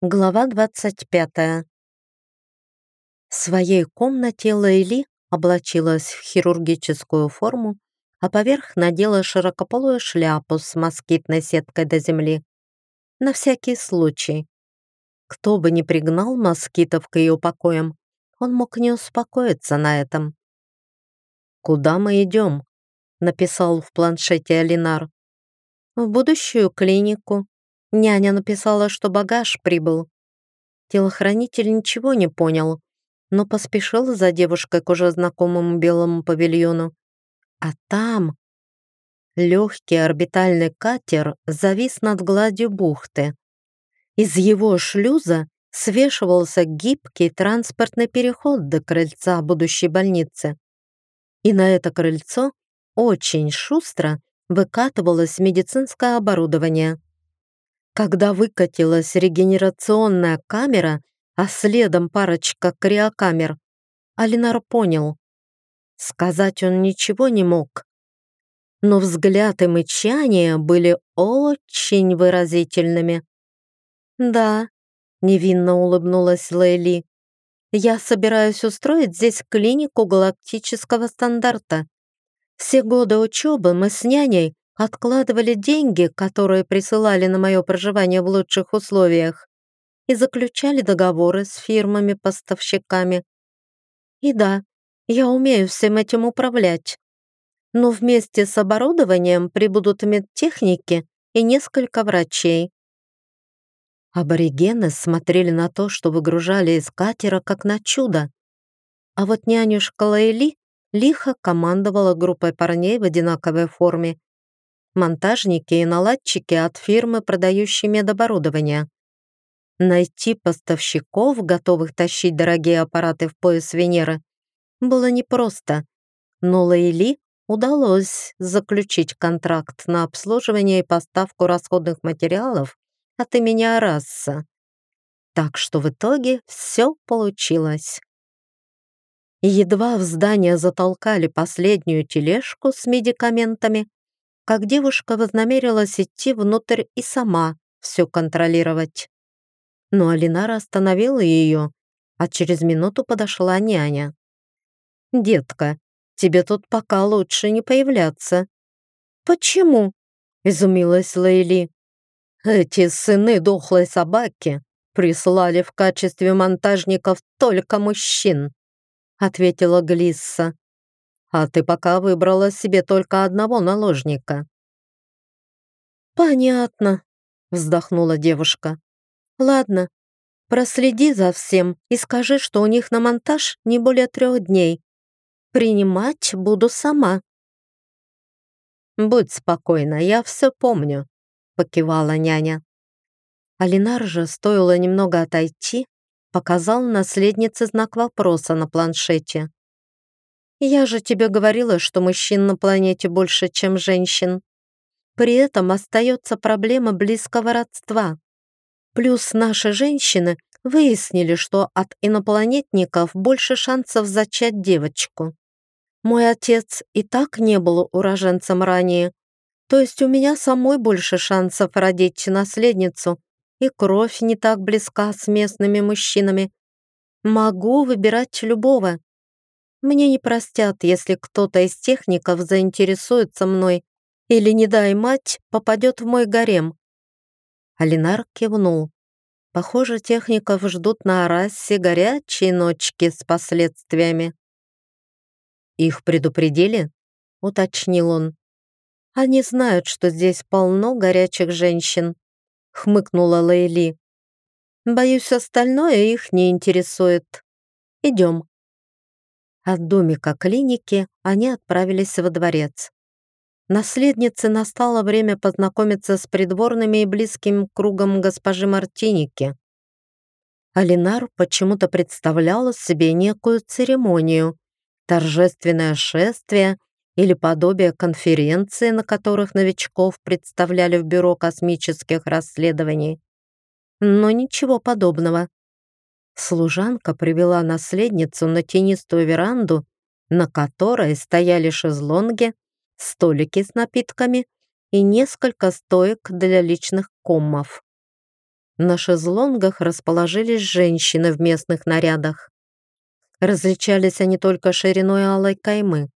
Глава 25. В своей комнате Лейли облачилась в хирургическую форму, а поверх надела широкополую шляпу с москитной сеткой до земли. На всякий случай. Кто бы ни пригнал москитов к ее покоям, он мог не успокоиться на этом. «Куда мы идем?» — написал в планшете Алинар. «В будущую клинику», Няня написала, что багаж прибыл. Телохранитель ничего не понял, но поспешил за девушкой к уже знакомому белому павильону. А там легкий орбитальный катер завис над гладью бухты. Из его шлюза свешивался гибкий транспортный переход до крыльца будущей больницы. И на это крыльцо очень шустро выкатывалось медицинское оборудование. Когда выкатилась регенерационная камера, а следом парочка криокамер, Алинар понял. Сказать он ничего не мог. Но взгляд и мычание были очень выразительными. «Да», — невинно улыбнулась Лейли, «я собираюсь устроить здесь клинику галактического стандарта. Все годы учебы мы с няней откладывали деньги, которые присылали на мое проживание в лучших условиях, и заключали договоры с фирмами-поставщиками. И да, я умею всем этим управлять. Но вместе с оборудованием прибудут медтехники и несколько врачей. Аборигены смотрели на то, что выгружали из катера, как на чудо. А вот нянюшка Лейли лихо командовала группой парней в одинаковой форме монтажники и наладчики от фирмы, продающей медоборудование. Найти поставщиков, готовых тащить дорогие аппараты в пояс Венеры, было непросто, но Лейли удалось заключить контракт на обслуживание и поставку расходных материалов от имени Арасса. Так что в итоге все получилось. Едва в здание затолкали последнюю тележку с медикаментами, как девушка вознамерилась идти внутрь и сама все контролировать. Но Алинара остановила ее, а через минуту подошла няня. «Детка, тебе тут пока лучше не появляться». «Почему?» — изумилась Лейли. «Эти сыны дохлой собаки прислали в качестве монтажников только мужчин», — ответила Глисса а ты пока выбрала себе только одного наложника». «Понятно», — вздохнула девушка. «Ладно, проследи за всем и скажи, что у них на монтаж не более трех дней. Принимать буду сама». «Будь спокойна, я все помню», — покивала няня. Алинар же, стоило немного отойти, показал наследнице знак вопроса на планшете. Я же тебе говорила, что мужчин на планете больше, чем женщин. При этом остается проблема близкого родства. Плюс наши женщины выяснили, что от инопланетников больше шансов зачать девочку. Мой отец и так не был уроженцем ранее, то есть у меня самой больше шансов родить наследницу, и кровь не так близка с местными мужчинами. Могу выбирать любого. Мне не простят, если кто-то из техников заинтересуется мной или, не дай мать, попадет в мой гарем». Алинар кивнул. Похоже, техников ждут на Арасе горячие ночки с последствиями. «Их предупредили?» — уточнил он. «Они знают, что здесь полно горячих женщин», — хмыкнула Лейли. «Боюсь, остальное их не интересует. Идем». От домика клиники они отправились во дворец. Наследнице настало время познакомиться с придворными и близким кругом госпожи Мартиники. Алинар почему-то представляла себе некую церемонию, торжественное шествие или подобие конференции, на которых новичков представляли в Бюро космических расследований. Но ничего подобного. Служанка привела наследницу на тенистую веранду, на которой стояли шезлонги, столики с напитками и несколько стоек для личных коммов. На шезлонгах расположились женщины в местных нарядах. Различались они только шириной алой каймы.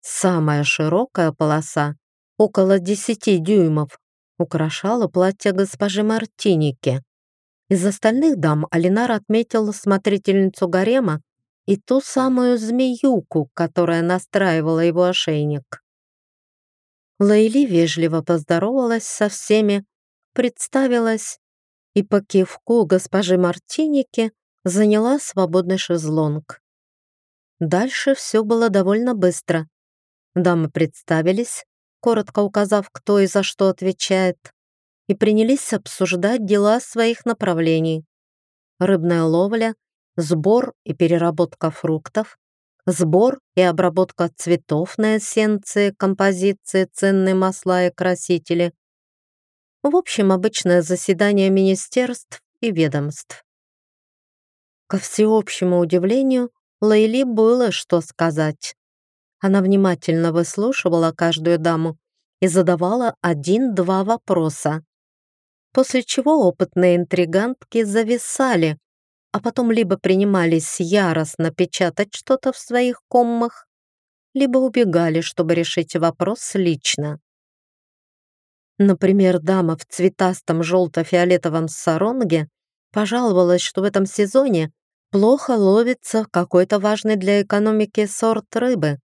Самая широкая полоса, около 10 дюймов, украшала платье госпожи Мартиники. Из остальных дам Алинар отметил смотрительницу гарема и ту самую змеюку, которая настраивала его ошейник. Лейли вежливо поздоровалась со всеми, представилась и по кивку госпожи Мартиники заняла свободный шезлонг. Дальше все было довольно быстро. Дамы представились, коротко указав, кто и за что отвечает, и принялись обсуждать дела своих направлений. Рыбная ловля, сбор и переработка фруктов, сбор и обработка цветов на эссенции, композиции, ценные масла и красители. В общем, обычное заседание министерств и ведомств. Ко всеобщему удивлению, Лейли было что сказать. Она внимательно выслушивала каждую даму и задавала один-два вопроса. После чего опытные интригантки зависали, а потом либо принимались яростно печатать что-то в своих коммах, либо убегали, чтобы решить вопрос лично. Например, дама в цветастом желто-фиолетовом саронге пожаловалась, что в этом сезоне плохо ловится какой-то важный для экономики сорт рыбы.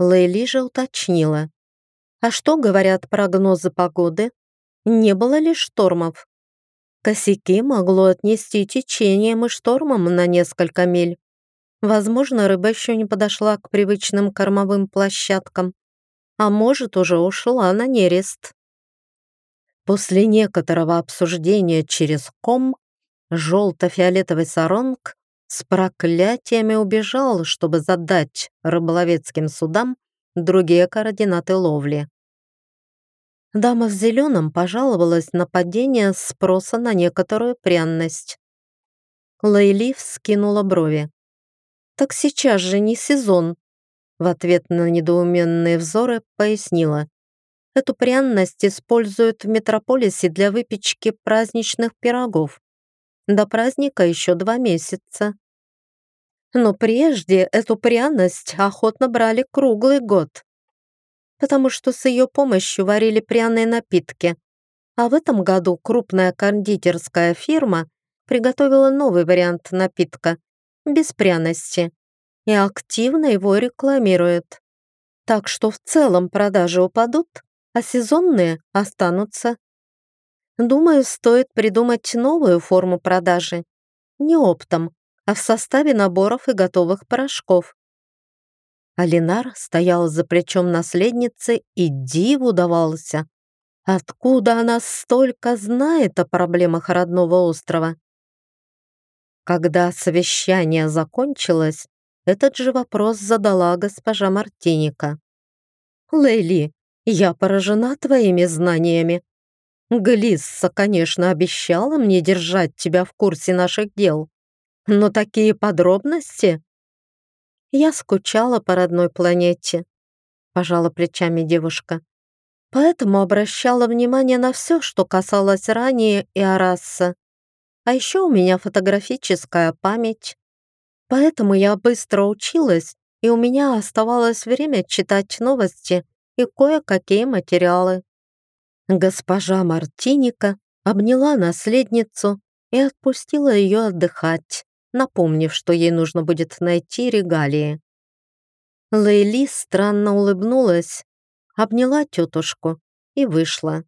Лейли же уточнила. А что говорят прогнозы погоды? Не было ли штормов? Косяки могло отнести течением и штормом на несколько миль. Возможно, рыба еще не подошла к привычным кормовым площадкам, а может, уже ушла на нерест. После некоторого обсуждения через ком желто-фиолетовый саронг с проклятиями убежал, чтобы задать рыболовецким судам другие координаты ловли. Дама в зеленом пожаловалась на падение спроса на некоторую пряность. Лейли вскинула брови. «Так сейчас же не сезон», в ответ на недоуменные взоры пояснила. Эту пряность используют в метрополисе для выпечки праздничных пирогов. До праздника еще два месяца. Но прежде эту пряность охотно брали круглый год потому что с ее помощью варили пряные напитки. А в этом году крупная кондитерская фирма приготовила новый вариант напитка без пряности и активно его рекламирует. Так что в целом продажи упадут, а сезонные останутся. Думаю, стоит придумать новую форму продажи. Не оптом, а в составе наборов и готовых порошков. Алинар стоял за плечом наследницы и диву давался. Откуда она столько знает о проблемах родного острова? Когда совещание закончилось, этот же вопрос задала госпожа Мартиника. «Лейли, я поражена твоими знаниями. Глисса, конечно, обещала мне держать тебя в курсе наших дел, но такие подробности я скучала по родной планете, пожала плечами девушка. Поэтому обращала внимание на все, что касалось ранее и Араса. А еще у меня фотографическая память. Поэтому я быстро училась, и у меня оставалось время читать новости и кое-какие материалы. Госпожа Мартиника обняла наследницу и отпустила ее отдыхать напомнив, что ей нужно будет найти регалии. Лейли странно улыбнулась, обняла тетушку и вышла.